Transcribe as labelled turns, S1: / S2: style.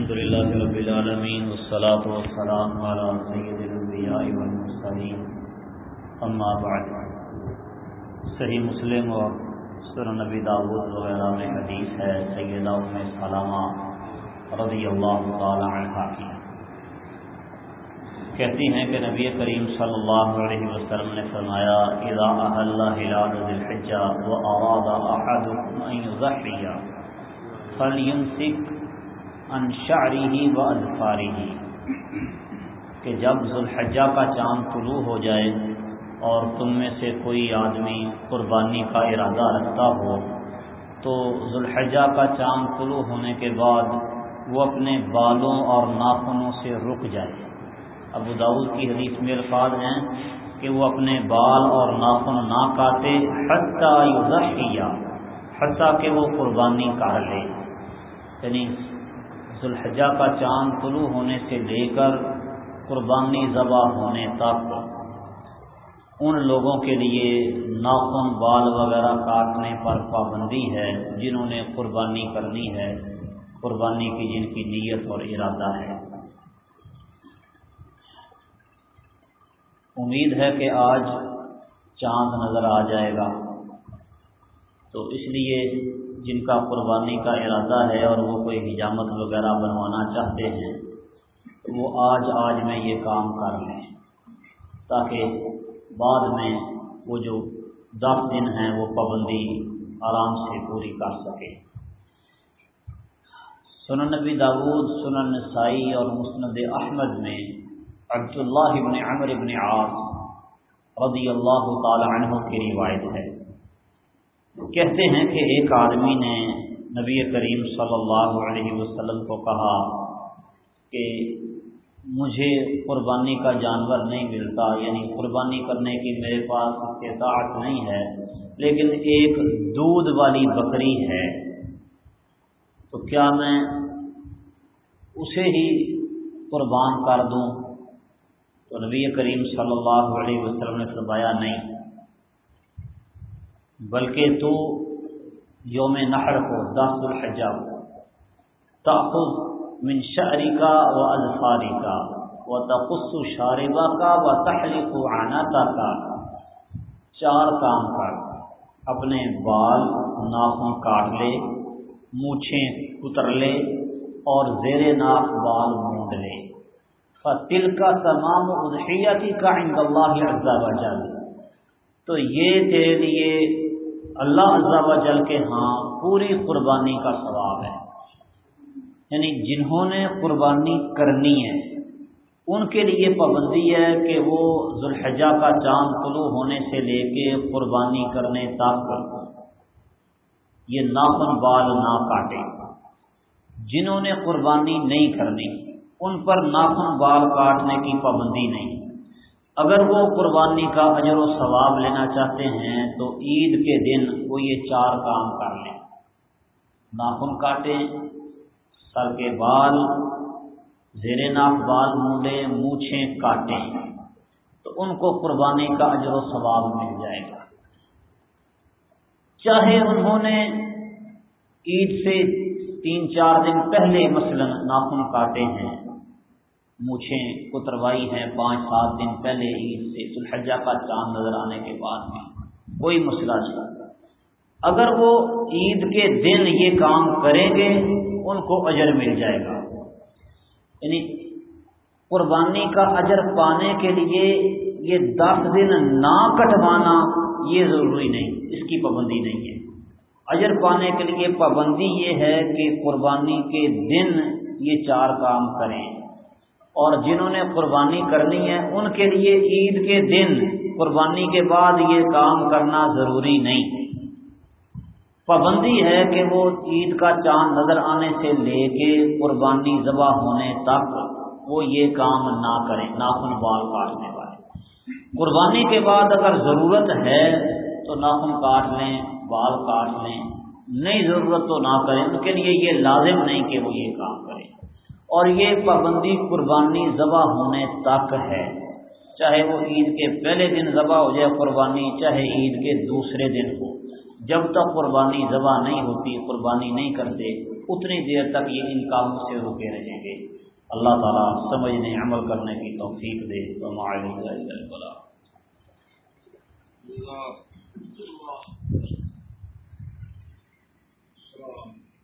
S1: الحمد لله رب العالمين والصلاة والسلام على سيد الانبياء والمرسلين. اما بعد، صحیح مسلم اور سر نبی داود وغیرہ میں حدیث ہے سیدہ ام سلامہ رضی اللہ تعالی عنہ کی۔ کہتی ہیں کہ نبی کریم صلی اللہ علیہ وسلم نے فرمایا، اذا احل هلال ذی الحجہ واراد احدكم ان يضحي فلیمسک انشاری ہی و اظفاری ہی کہ جب ذوالحجہ کا چاند طلوع ہو جائے اور تم میں سے کوئی آدمی قربانی کا ارادہ رکھتا ہو، تو ذوالحجہ کا چاند طلوع ہونے کے بعد وہ اپنے بالوں اور ناخنوں سے رک جائے۔ ابو داود کی حدیث میں الفاظ ہیں کہ وہ اپنے بال اور ناخن نہ کاٹے، حتیٰ یضحیہ، حتیٰ کہ وہ قربانی کر لے۔ یعنی ذوالحجہ کا چاند طلوع ہونے سے لے کر قربانی ذبح ہونے تک، ان لوگوں کے لیے ناخن، بال وغیرہ کاٹنے پر پابندی ہے، جنہوں نے قربانی کرنی ہے، قربانی کی جن کی نیت اور ارادہ ہے۔ امید ہے کہ آج چاند نظر آ جائے گا۔ تو اس لیے جن کا قربانی کا ارادہ ہے اور وہ کوئی حجامت وغیرہ بنوانا چاہتے ہیں، وہ آج آج میں یہ کام کر لیں۔ تاکہ بعد میں وہ جو دس دن ہیں وہ پابندی آرام سے پوری کر سکے سنن نبی داود سنن نسائی اور مسند احمد میں عبداللہ ابن عمر ابن عاص رضی اللہ تعالی عنہ کی روایت ہے۔ کہتے ہیں کہ ایک آدمی نے نبی کریم صلی اللہ علیہ وسلم کو کہا کہ مجھے قربانی کا جانور نہیں ملتا یعنی قربانی کرنے کی میرے پاس استطاعت نہیں ہے، لیکن ایک دودھ والی بکری ہے۔ تو کیا میں اسے ہی قربان کر دوں؟ تو نبی کریم صلی اللہ علیہ وسلم نے فرمایا نہیں۔ بلکہ تو یوم نہر کو، دس الحجہ تاخذ من شعری کا و الفاری کا و تقص شاربہ کا و تحریک و عناتا کا چار کام کر۔ اپنے بال، ناخن کاٹ لے، مونچھیں کتر لے اور زیر ناف بال مونڈ لے۔ فتل کا تمام ادحیتی کا عند اللہ عز و جل۔ تو یہ تیرے لیے اللہ عزا و جل کے ہاں پوری قربانی کا ثواب ہے۔ یعنی جنہوں نے قربانی کرنی ہے، ان کے لیے پابندی ہے کہ وہ ذوالحجہ کا چاند طلوع ہونے سے لے کے قربانی کرنے تک۔ یہ ناخن بال نہ کاٹے۔ جنہوں نے قربانی نہیں کرنی، ان پر ناخن بال کاٹنے کی پابندی نہیں۔ اگر وہ قربانی کا اجر و ثواب لینا چاہتے ہیں تو عید کے دن وہ یہ چار کام کر لیں۔ ناخن کاٹیں، سر کے بال، زیر ناف بال مونڈے مونچھیں کاٹیں تو ان کو قربانی کا اجر و ثواب مل جائے گا۔ چاہے انہوں نے عید سے تین چار دن پہلے مثلا ناخن کاٹے ہیں مونچھیں کتروائی ہیں پانچ سات دن پہلے عید سے سلحجہ کا چاند نظر آنے کے بعد میں کوئی مسئلہ نہیں۔ اگر وہ عید کے دن یہ کام کریں گے، ان کو اجر مل جائے گا۔ یعنی قربانی کا اجر پانے کے لیے یہ دس دن نہ کٹوانا یہ ضروری نہیں، اس کی پابندی نہیں ہے۔ اجر پانے کے لیے پابندی یہ ہے کہ قربانی کے دن یہ چار کام کریں۔ اور جنہوں نے قربانی کرنی ہے، ان کے لیے عید کے دن، قربانی کے بعد یہ کام کرنا ضروری نہیں۔ پابندی ہے کہ وہ عید کا چاند نظر آنے سے لے کے قربانی ذبح ہونے تک وہ یہ کام نہ کریں ناخن بال کاٹنے والے۔ قربانی کے بعد اگر ضرورت ہے تو ناخن کاٹ لیں، بال کاٹ لیں۔ نہیں ضرورت تو نہ کریں، ان کے لیے یہ لازم نہیں کہ وہ یہ کام کریں۔ اور یہ پابندی قربانی ذبح ہونے تک ہے۔ چاہے وہ عید کے پہلے دن ذبح ہو جائے قربانی، چاہے عید کے دوسرے دن ہو۔ جب تک قربانی ذبح نہیں ہوتی، قربانی نہیں کرتے، اتنی دیر تک یہ ان کاموں سے روکے رہیں گے۔ اللہ تعالیٰ سمجھنے، عمل کرنے کی توفیق دے۔ تو معلوم